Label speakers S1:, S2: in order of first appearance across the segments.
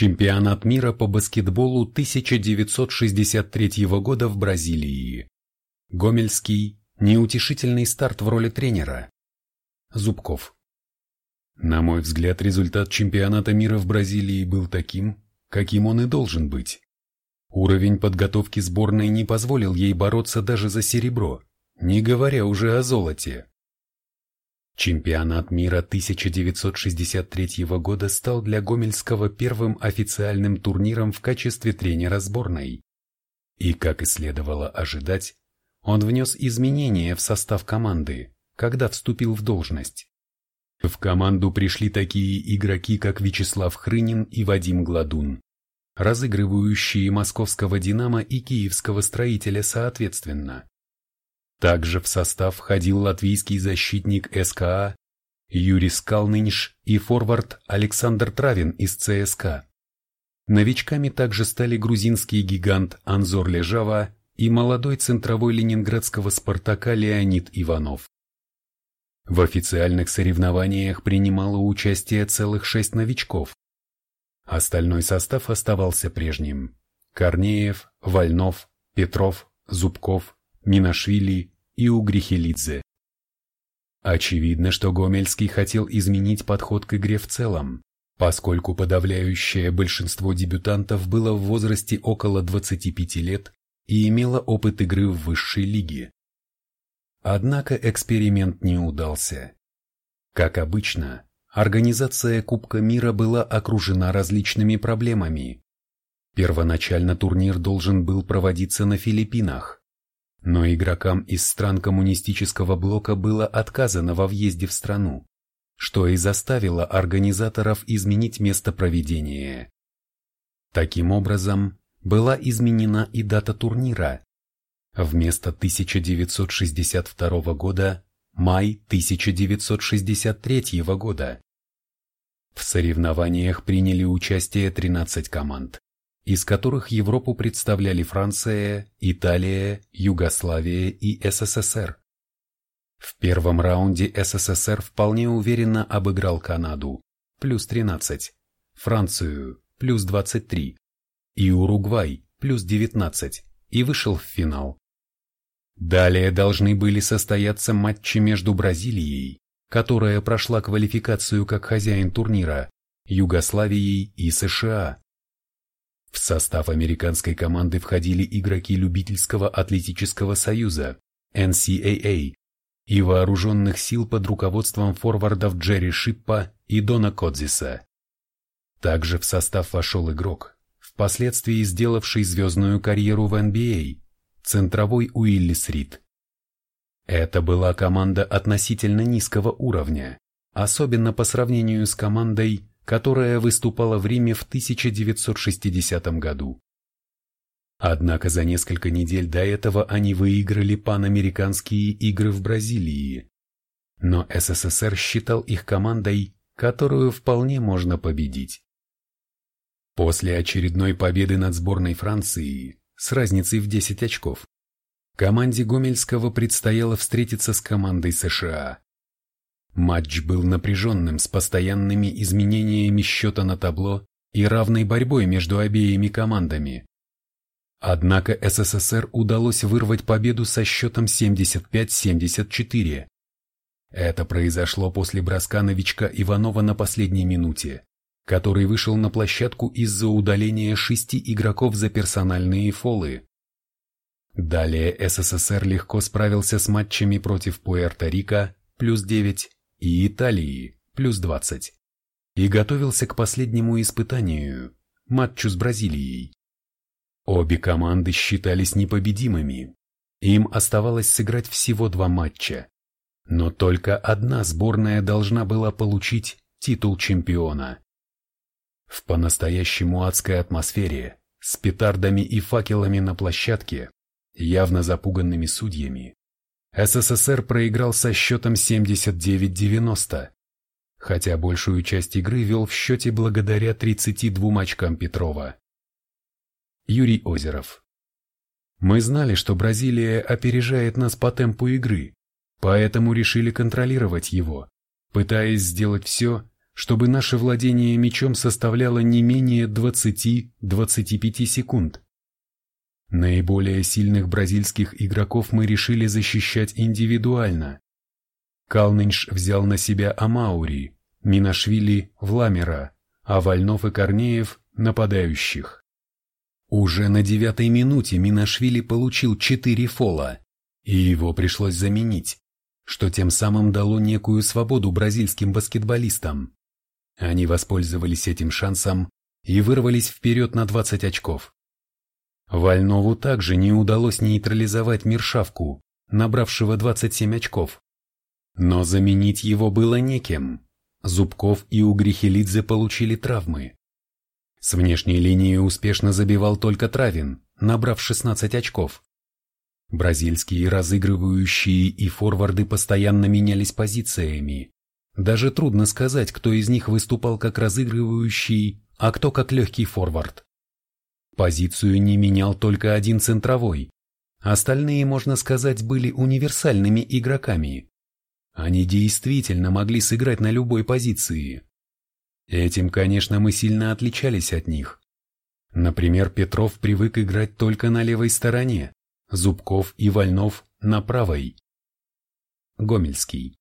S1: Чемпионат мира по баскетболу 1963 года в Бразилии. Гомельский, неутешительный старт в роли тренера. Зубков. На мой взгляд, результат чемпионата мира в Бразилии был таким, каким он и должен быть. Уровень подготовки сборной не позволил ей бороться даже за серебро, не говоря уже о золоте. Чемпионат мира 1963 года стал для Гомельского первым официальным турниром в качестве тренера сборной. И, как и следовало ожидать, он внес изменения в состав команды, когда вступил в должность. В команду пришли такие игроки, как Вячеслав Хрынин и Вадим Гладун, разыгрывающие московского «Динамо» и киевского строителя соответственно. Также в состав входил латвийский защитник СКА Юрий Скалнынш и форвард Александр Травин из ЦСКА. Новичками также стали грузинский гигант Анзор Лежава и молодой центровой ленинградского «Спартака» Леонид Иванов. В официальных соревнованиях принимало участие целых шесть новичков. Остальной состав оставался прежним. Корнеев, Вольнов, Петров, Зубков, Минашвили и Угрихелидзе. Очевидно, что Гомельский хотел изменить подход к игре в целом, поскольку подавляющее большинство дебютантов было в возрасте около 25 лет и имело опыт игры в высшей лиге. Однако эксперимент не удался. Как обычно, организация Кубка мира была окружена различными проблемами. Первоначально турнир должен был проводиться на Филиппинах, но игрокам из стран коммунистического блока было отказано во въезде в страну, что и заставило организаторов изменить место проведения. Таким образом, была изменена и дата турнира. Вместо 1962 года – май 1963 года. В соревнованиях приняли участие 13 команд из которых Европу представляли Франция, Италия, Югославия и СССР. В первом раунде СССР вполне уверенно обыграл Канаду, плюс 13, Францию, плюс 23, и Уругвай, плюс 19, и вышел в финал. Далее должны были состояться матчи между Бразилией, которая прошла квалификацию как хозяин турнира, Югославией и США. В состав американской команды входили игроки любительского атлетического союза NCAA и вооруженных сил под руководством форвардов Джерри Шиппа и Дона Кодзиса. Также в состав вошел игрок, впоследствии сделавший звездную карьеру в NBA, центровой Уиллис Рид. Это была команда относительно низкого уровня, особенно по сравнению с командой, которая выступала в Риме в 1960 году. Однако за несколько недель до этого они выиграли панамериканские игры в Бразилии. Но СССР считал их командой, которую вполне можно победить. После очередной победы над сборной Франции с разницей в 10 очков, команде Гомельского предстояло встретиться с командой США. Матч был напряженным с постоянными изменениями счета на табло и равной борьбой между обеими командами. Однако СССР удалось вырвать победу со счетом 75-74. Это произошло после броска новичка Иванова на последней минуте, который вышел на площадку из-за удаления шести игроков за персональные фолы. Далее СССР легко справился с матчами против Пуэрто-Рико, плюс 9, и Италии, плюс 20, и готовился к последнему испытанию, матчу с Бразилией. Обе команды считались непобедимыми. Им оставалось сыграть всего два матча. Но только одна сборная должна была получить титул чемпиона. В по-настоящему адской атмосфере, с петардами и факелами на площадке, явно запуганными судьями, СССР проиграл со счетом 79-90, хотя большую часть игры вел в счете благодаря 32 очкам Петрова. Юрий Озеров Мы знали, что Бразилия опережает нас по темпу игры, поэтому решили контролировать его, пытаясь сделать все, чтобы наше владение мечом составляло не менее 20-25 секунд. Наиболее сильных бразильских игроков мы решили защищать индивидуально. Калнинш взял на себя Амаури, Минашвили – Вламера, а Вольнов и Корнеев – нападающих. Уже на девятой минуте Минашвили получил четыре фола, и его пришлось заменить, что тем самым дало некую свободу бразильским баскетболистам. Они воспользовались этим шансом и вырвались вперед на 20 очков. Вольнову также не удалось нейтрализовать Миршавку, набравшего 27 очков. Но заменить его было некем. Зубков и Угрихелидзе получили травмы. С внешней линии успешно забивал только Травин, набрав 16 очков. Бразильские разыгрывающие и форварды постоянно менялись позициями. Даже трудно сказать, кто из них выступал как разыгрывающий, а кто как легкий форвард. Позицию не менял только один центровой. Остальные, можно сказать, были универсальными игроками. Они действительно могли сыграть на любой позиции. Этим, конечно, мы сильно отличались от них. Например, Петров привык играть только на левой стороне, Зубков и Вольнов на правой. Гомельский.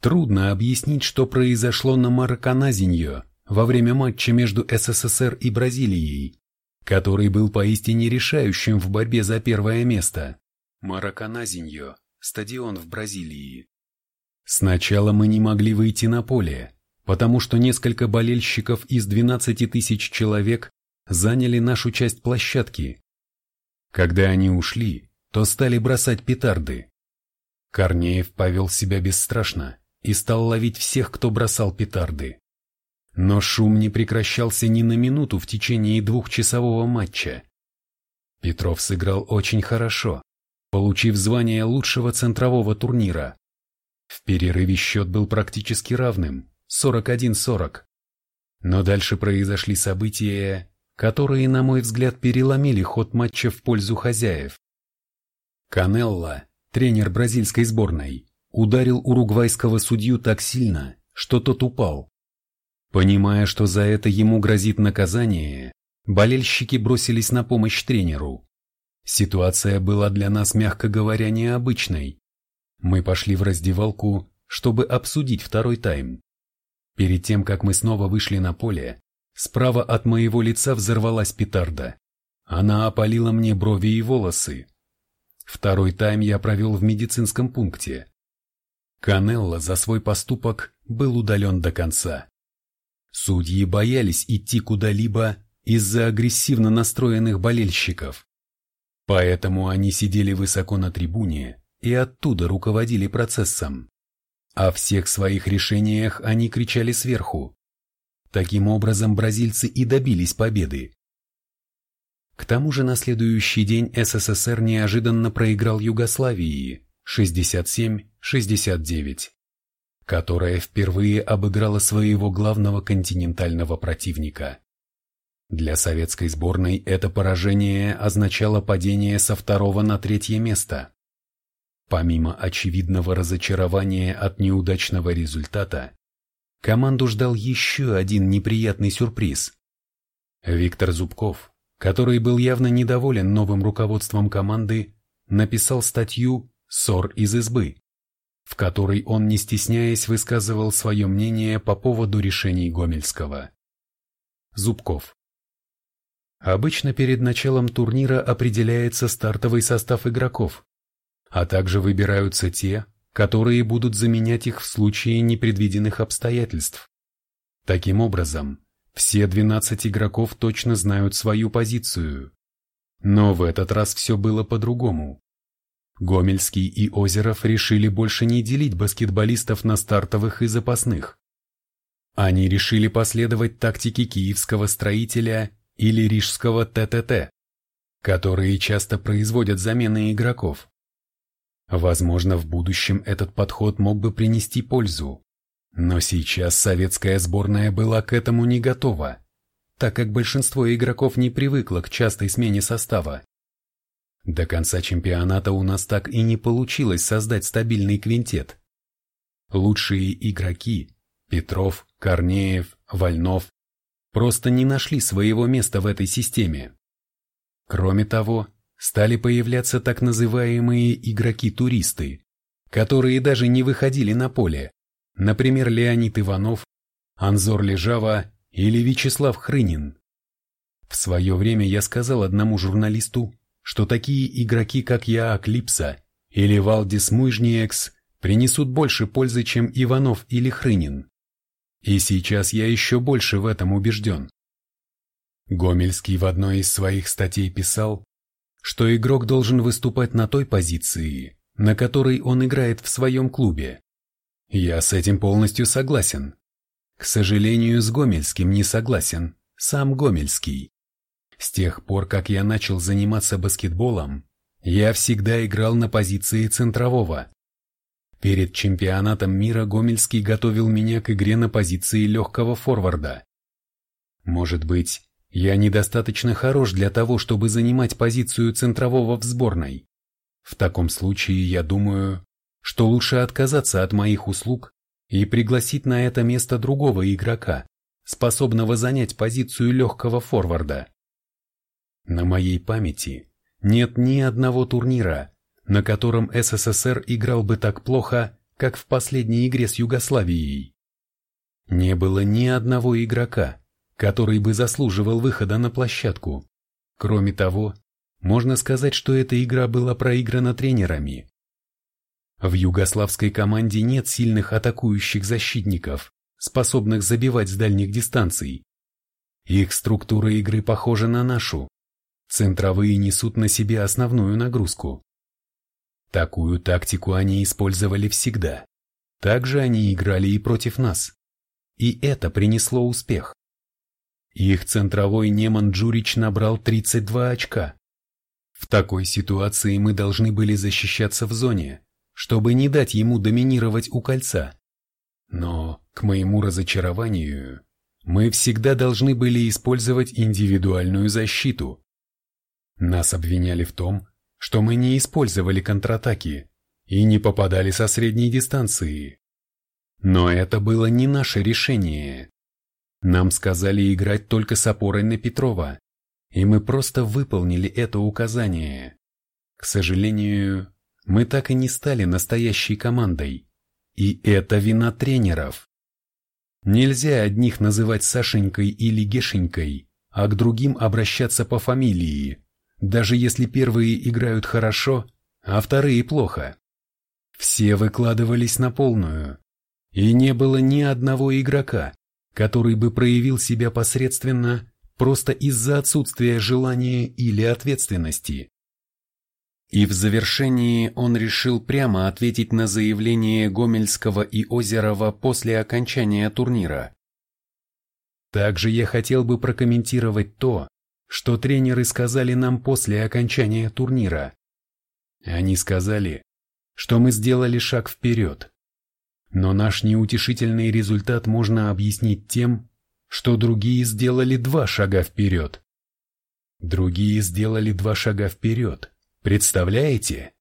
S1: Трудно объяснить, что произошло на Мараканазиньо во время матча между СССР и Бразилией, который был поистине решающим в борьбе за первое место. Мараканазиньо – стадион в Бразилии. Сначала мы не могли выйти на поле, потому что несколько болельщиков из 12 тысяч человек заняли нашу часть площадки. Когда они ушли, то стали бросать петарды. Корнеев повел себя бесстрашно и стал ловить всех, кто бросал петарды. Но шум не прекращался ни на минуту в течение двухчасового матча. Петров сыграл очень хорошо, получив звание лучшего центрового турнира. В перерыве счет был практически равным, 41-40. Но дальше произошли события, которые, на мой взгляд, переломили ход матча в пользу хозяев. Канелла, тренер бразильской сборной, ударил уругвайского судью так сильно, что тот упал. Понимая, что за это ему грозит наказание, болельщики бросились на помощь тренеру. Ситуация была для нас, мягко говоря, необычной. Мы пошли в раздевалку, чтобы обсудить второй тайм. Перед тем, как мы снова вышли на поле, справа от моего лица взорвалась петарда. Она опалила мне брови и волосы. Второй тайм я провел в медицинском пункте. Канелло за свой поступок был удален до конца. Судьи боялись идти куда-либо из-за агрессивно настроенных болельщиков. Поэтому они сидели высоко на трибуне и оттуда руководили процессом. О всех своих решениях они кричали сверху. Таким образом бразильцы и добились победы. К тому же на следующий день СССР неожиданно проиграл Югославии 67-69, которая впервые обыграла своего главного континентального противника. Для советской сборной это поражение означало падение со второго на третье место. Помимо очевидного разочарования от неудачного результата, команду ждал еще один неприятный сюрприз. Виктор Зубков, который был явно недоволен новым руководством команды, написал статью «Ссор из избы», в которой он, не стесняясь, высказывал свое мнение по поводу решений Гомельского. Зубков. Обычно перед началом турнира определяется стартовый состав игроков, а также выбираются те, которые будут заменять их в случае непредвиденных обстоятельств. Таким образом, все 12 игроков точно знают свою позицию. Но в этот раз все было по-другому. Гомельский и Озеров решили больше не делить баскетболистов на стартовых и запасных. Они решили последовать тактике киевского строителя или рижского ТТТ, которые часто производят замены игроков. Возможно, в будущем этот подход мог бы принести пользу. Но сейчас советская сборная была к этому не готова, так как большинство игроков не привыкло к частой смене состава. До конца чемпионата у нас так и не получилось создать стабильный квинтет. Лучшие игроки, Петров, Корнеев, Вольнов просто не нашли своего места в этой системе. Кроме того, стали появляться так называемые игроки-туристы, которые даже не выходили на поле, например, Леонид Иванов, Анзор Лежава или Вячеслав Хрынин. В свое время я сказал одному журналисту, что такие игроки, как я, Клипса или Валдис Муйжниекс, принесут больше пользы, чем Иванов или Хрынин. И сейчас я еще больше в этом убежден. Гомельский в одной из своих статей писал, что игрок должен выступать на той позиции, на которой он играет в своем клубе. Я с этим полностью согласен. К сожалению, с Гомельским не согласен, сам Гомельский. С тех пор, как я начал заниматься баскетболом, я всегда играл на позиции центрового. Перед чемпионатом мира Гомельский готовил меня к игре на позиции легкого форварда. Может быть, я недостаточно хорош для того, чтобы занимать позицию центрового в сборной. В таком случае я думаю, что лучше отказаться от моих услуг и пригласить на это место другого игрока, способного занять позицию легкого форварда. На моей памяти нет ни одного турнира, на котором СССР играл бы так плохо, как в последней игре с Югославией. Не было ни одного игрока, который бы заслуживал выхода на площадку. Кроме того, можно сказать, что эта игра была проиграна тренерами. В югославской команде нет сильных атакующих защитников, способных забивать с дальних дистанций. Их структура игры похожа на нашу. Центровые несут на себе основную нагрузку. Такую тактику они использовали всегда. Также они играли и против нас. И это принесло успех. Их центровой Неман Джурич набрал 32 очка. В такой ситуации мы должны были защищаться в зоне, чтобы не дать ему доминировать у кольца. Но, к моему разочарованию, мы всегда должны были использовать индивидуальную защиту. Нас обвиняли в том, что мы не использовали контратаки и не попадали со средней дистанции. Но это было не наше решение. Нам сказали играть только с опорой на Петрова, и мы просто выполнили это указание. К сожалению, мы так и не стали настоящей командой, и это вина тренеров. Нельзя одних называть Сашенькой или Гешенькой, а к другим обращаться по фамилии даже если первые играют хорошо, а вторые плохо. Все выкладывались на полную, и не было ни одного игрока, который бы проявил себя посредственно просто из-за отсутствия желания или ответственности. И в завершении он решил прямо ответить на заявление Гомельского и Озерова после окончания турнира. Также я хотел бы прокомментировать то, что тренеры сказали нам после окончания турнира. Они сказали, что мы сделали шаг вперед. Но наш неутешительный результат можно объяснить тем, что другие сделали два шага вперед. Другие сделали два шага вперед. Представляете?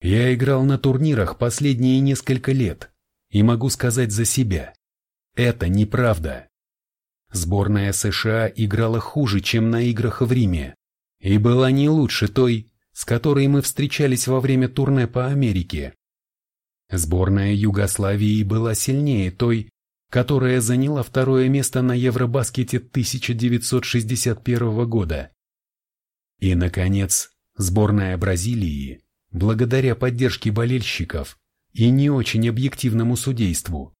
S1: Я играл на турнирах последние несколько лет и могу сказать за себя. Это неправда. Сборная США играла хуже, чем на играх в Риме, и была не лучше той, с которой мы встречались во время турне по Америке. Сборная Югославии была сильнее той, которая заняла второе место на Евробаскете 1961 года. И, наконец, сборная Бразилии, благодаря поддержке болельщиков и не очень объективному судейству,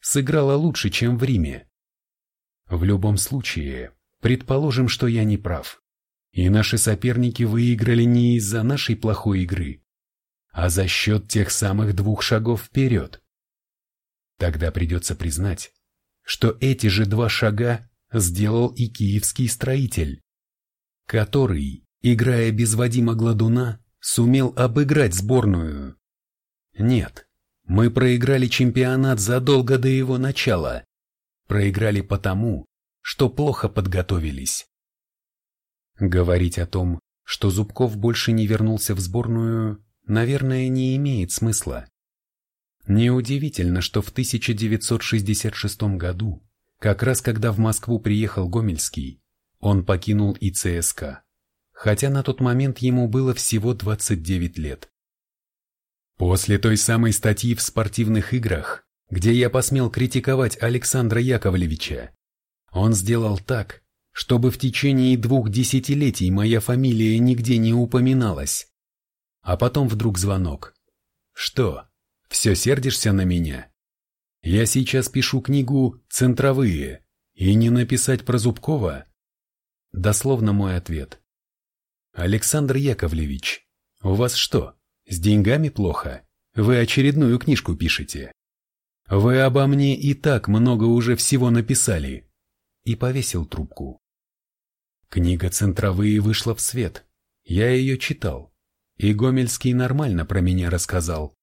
S1: сыграла лучше, чем в Риме. В любом случае, предположим, что я не прав. И наши соперники выиграли не из-за нашей плохой игры, а за счет тех самых двух шагов вперед. Тогда придется признать, что эти же два шага сделал и киевский строитель, который, играя без Вадима Гладуна, сумел обыграть сборную. Нет, мы проиграли чемпионат задолго до его начала, проиграли потому, что плохо подготовились. Говорить о том, что Зубков больше не вернулся в сборную, наверное, не имеет смысла. Неудивительно, что в 1966 году, как раз когда в Москву приехал Гомельский, он покинул ИЦСК, хотя на тот момент ему было всего 29 лет. После той самой статьи в спортивных играх, где я посмел критиковать Александра Яковлевича, он сделал так, чтобы в течение двух десятилетий моя фамилия нигде не упоминалась. А потом вдруг звонок. Что, все сердишься на меня? Я сейчас пишу книгу «Центровые» и не написать про Зубкова? Дословно мой ответ. Александр Яковлевич, у вас что, с деньгами плохо? Вы очередную книжку пишете. Вы обо мне и так много уже всего написали. И повесил трубку. Книга «Центровые» вышла в свет. Я ее читал. И Гомельский нормально про меня рассказал.